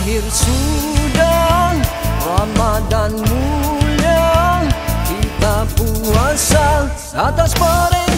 akhir sudah Ramadan mulia Kita puasa atas perintah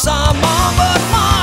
Sama bermain.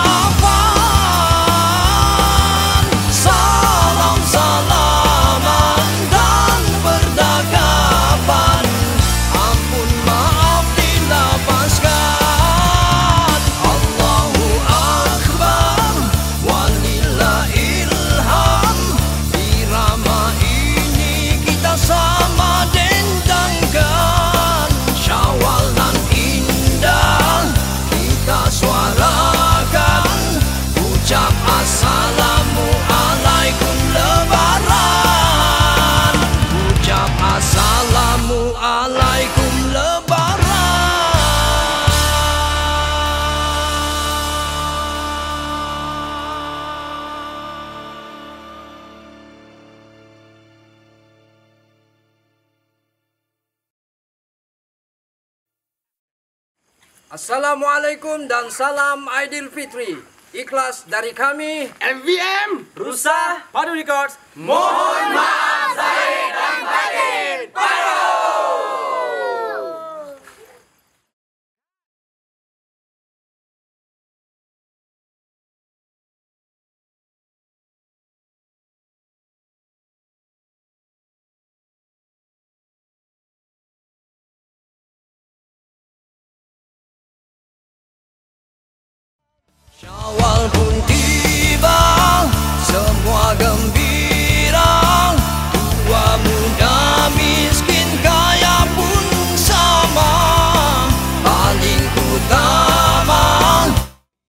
Assalamualaikum dan salam Aidil Fitri. Ikhlas dari kami, MVM, Rusa, Padu Records, mohon maaf. 往不敌。